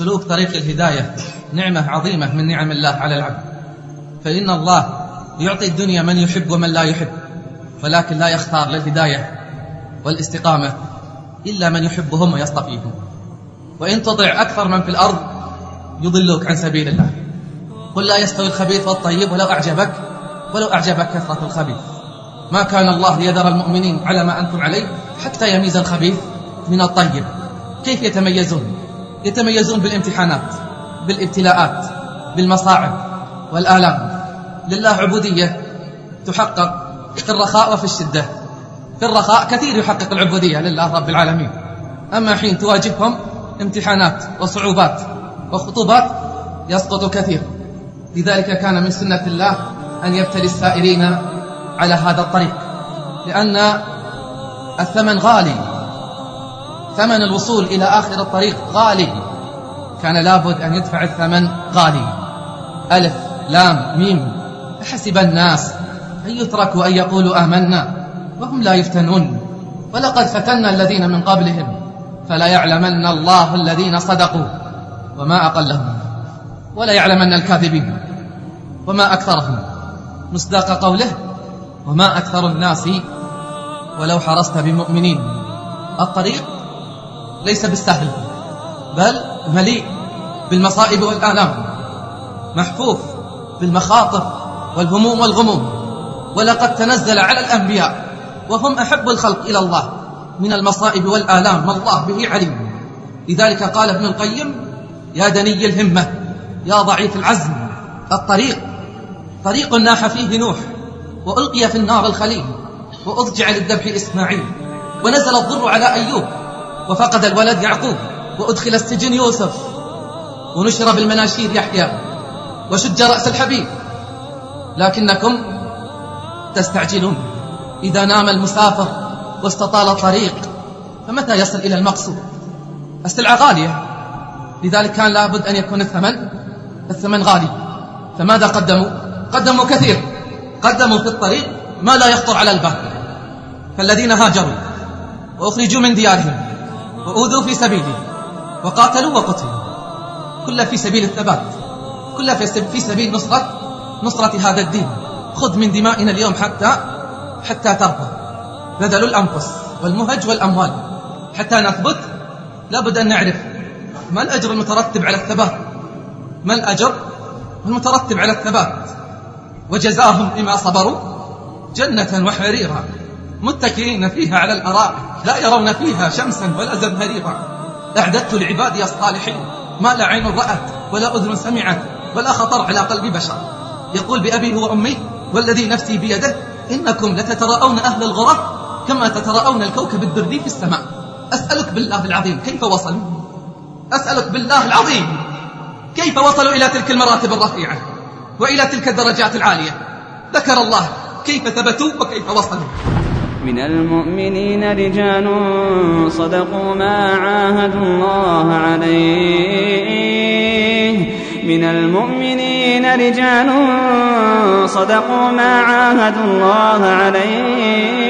سلوك طريق الهداية. نعمة عظيمة من نعم الله على العبد. فإن الله يعطي الدنيا من يحب ومن لا يحب ولكن لا يختار للهداية والاستقامة إلا من يحبهم ويصطفيهم وإن تطع أكثر من في الأرض يضلوك عن سبيل الله. قل لا يستوي الخبيث والطيب ولو أعجبك ولو أعجبك كثرة الخبيث. ما كان الله ليذر المؤمنين على ما أنتم عليه حتى يميز الخبيث من الطيب. كيف يتميزون؟ يتميزون بالامتحانات بالابتلاءات بالمصاعب والآلام. لله عبودية تحقق في الرخاء وفي الشدة. في الرخاء كثير يحقق العبودية لله رب العالمين. أما حين تواجههم امتحانات وصعوبات وخطوبات يسقط كثير. لذلك كان من سنة الله أن يبتلي السائرين على هذا الطريق. لأن الثمن غالي. ثمن الوصول إلى آخر الطريق غالي. كان لابد أن يدفع الثمن غالي. ألف لام ميم. حسب الناس. أن يتركوا أن يقولوا آمنا. وهم لا يفتنون. ولقد فتنا الذين من قبلهم. فلا يعلمن الله الذين صدقوا. وما أقلهم. ولا يعلمن الكاذبين. وما أكثرهم. مصداق قوله. وما أكثر الناس. ولو حرصت بمؤمنين. الطريق ليس بالسهل بل مليء بالمصائب والآلام محفوف بالمخاطر والهموم والغموم. ولقد تنزل على الأنبياء وهم أحب الخلق إلى الله من المصائب والآلام. ما الله به عليم. لذلك قال ابن القيم يا دني الهمة يا ضعيف العزم الطريق طريق ناح فيه نوح وألقي في النار الخليل وأضجع للذبح إسماعيل ونزل الضر على أيوب وفقد الولد يعقوب وأدخل السجن يوسف ونشر بالمناشير يحيى وشج رأس الحبيب. لكنكم تستعجلون. إذا نام المسافر واستطال الطريق فمتى يصل إلى المقصود؟ السلعة غالية. لذلك كان لابد أن يكون الثمن الثمن غالي. فماذا قدموا؟ قدموا كثير. قدموا في الطريق ما لا يخطر على البال. فالذين هاجروا وأخرجوا من ديارهم. وأوذوا في سبيلي وقاتلوا وقتلوا كل في سبيل الثبات كل في سبيل نصرة نصرة هذا الدين. خذ من دمائنا اليوم حتى حتى ترضى. بذلوا الأنفس والمهج والأموال. حتى نثبت لابد أن نعرف ما الأجر المترتب على الثبات؟ ما الأجر المترتب على الثبات؟ وجزاهم بما صبروا جنة وحريرا. متكئين فيها على الأرائك لا يرون فيها شمسا ولا زمهريرا. أعددت لعبادي الصالحين ما لا عين رأت ولا أذن سمعت ولا خطر على قلب بشر. يقول بأبي هو أمي والذي نفسي بيده إنكم لتتراءون أهل الغرف كما تتراءون الكوكب الدردي في السماء. أسألك بالله العظيم كيف وصلوا؟ أسألك بالله العظيم كيف وصلوا إلى تلك المراتب الرفيعة وإلى تلك الدرجات العالية؟ ذكر الله كيف ثبتوا وكيف وصلوا. من المؤمنين رجال صدقوا ما عاهدوا الله عليه. من المؤمنين رجال صدقوا ما عاهدوا الله عليه.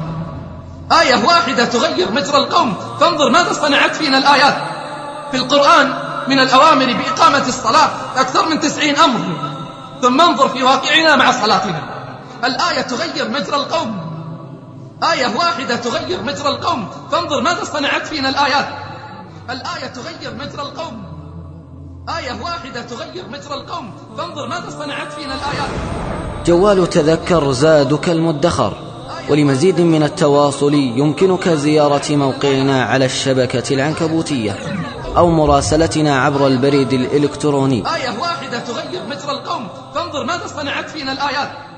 آية واحدة تغير مجرى القوم. فانظر ماذا صنعت فينا الآيات. في القرآن من الأوامر بإقامة الصلاة أكثر من تسعين أمر. ثم انظر في واقعنا مع صلاتنا. الآية تغير مجرى القوم. آية واحدة تغير مجرى القوم. فانظر ماذا صنعت فينا الآيات. الآية تغير مجرى القوم. آية واحدة تغير مجرى القوم. فانظر ماذا صنعت فينا الآيات. جوال تذكر زادك المدخر. ولمزيد من التواصل يمكنك زيارة موقعنا على الشبكة العنكبوتية أو مراسلتنا عبر البريد الإلكتروني. آية واحدة تغير مجرى القوم. فانظر ماذا صنعت فينا الآيات.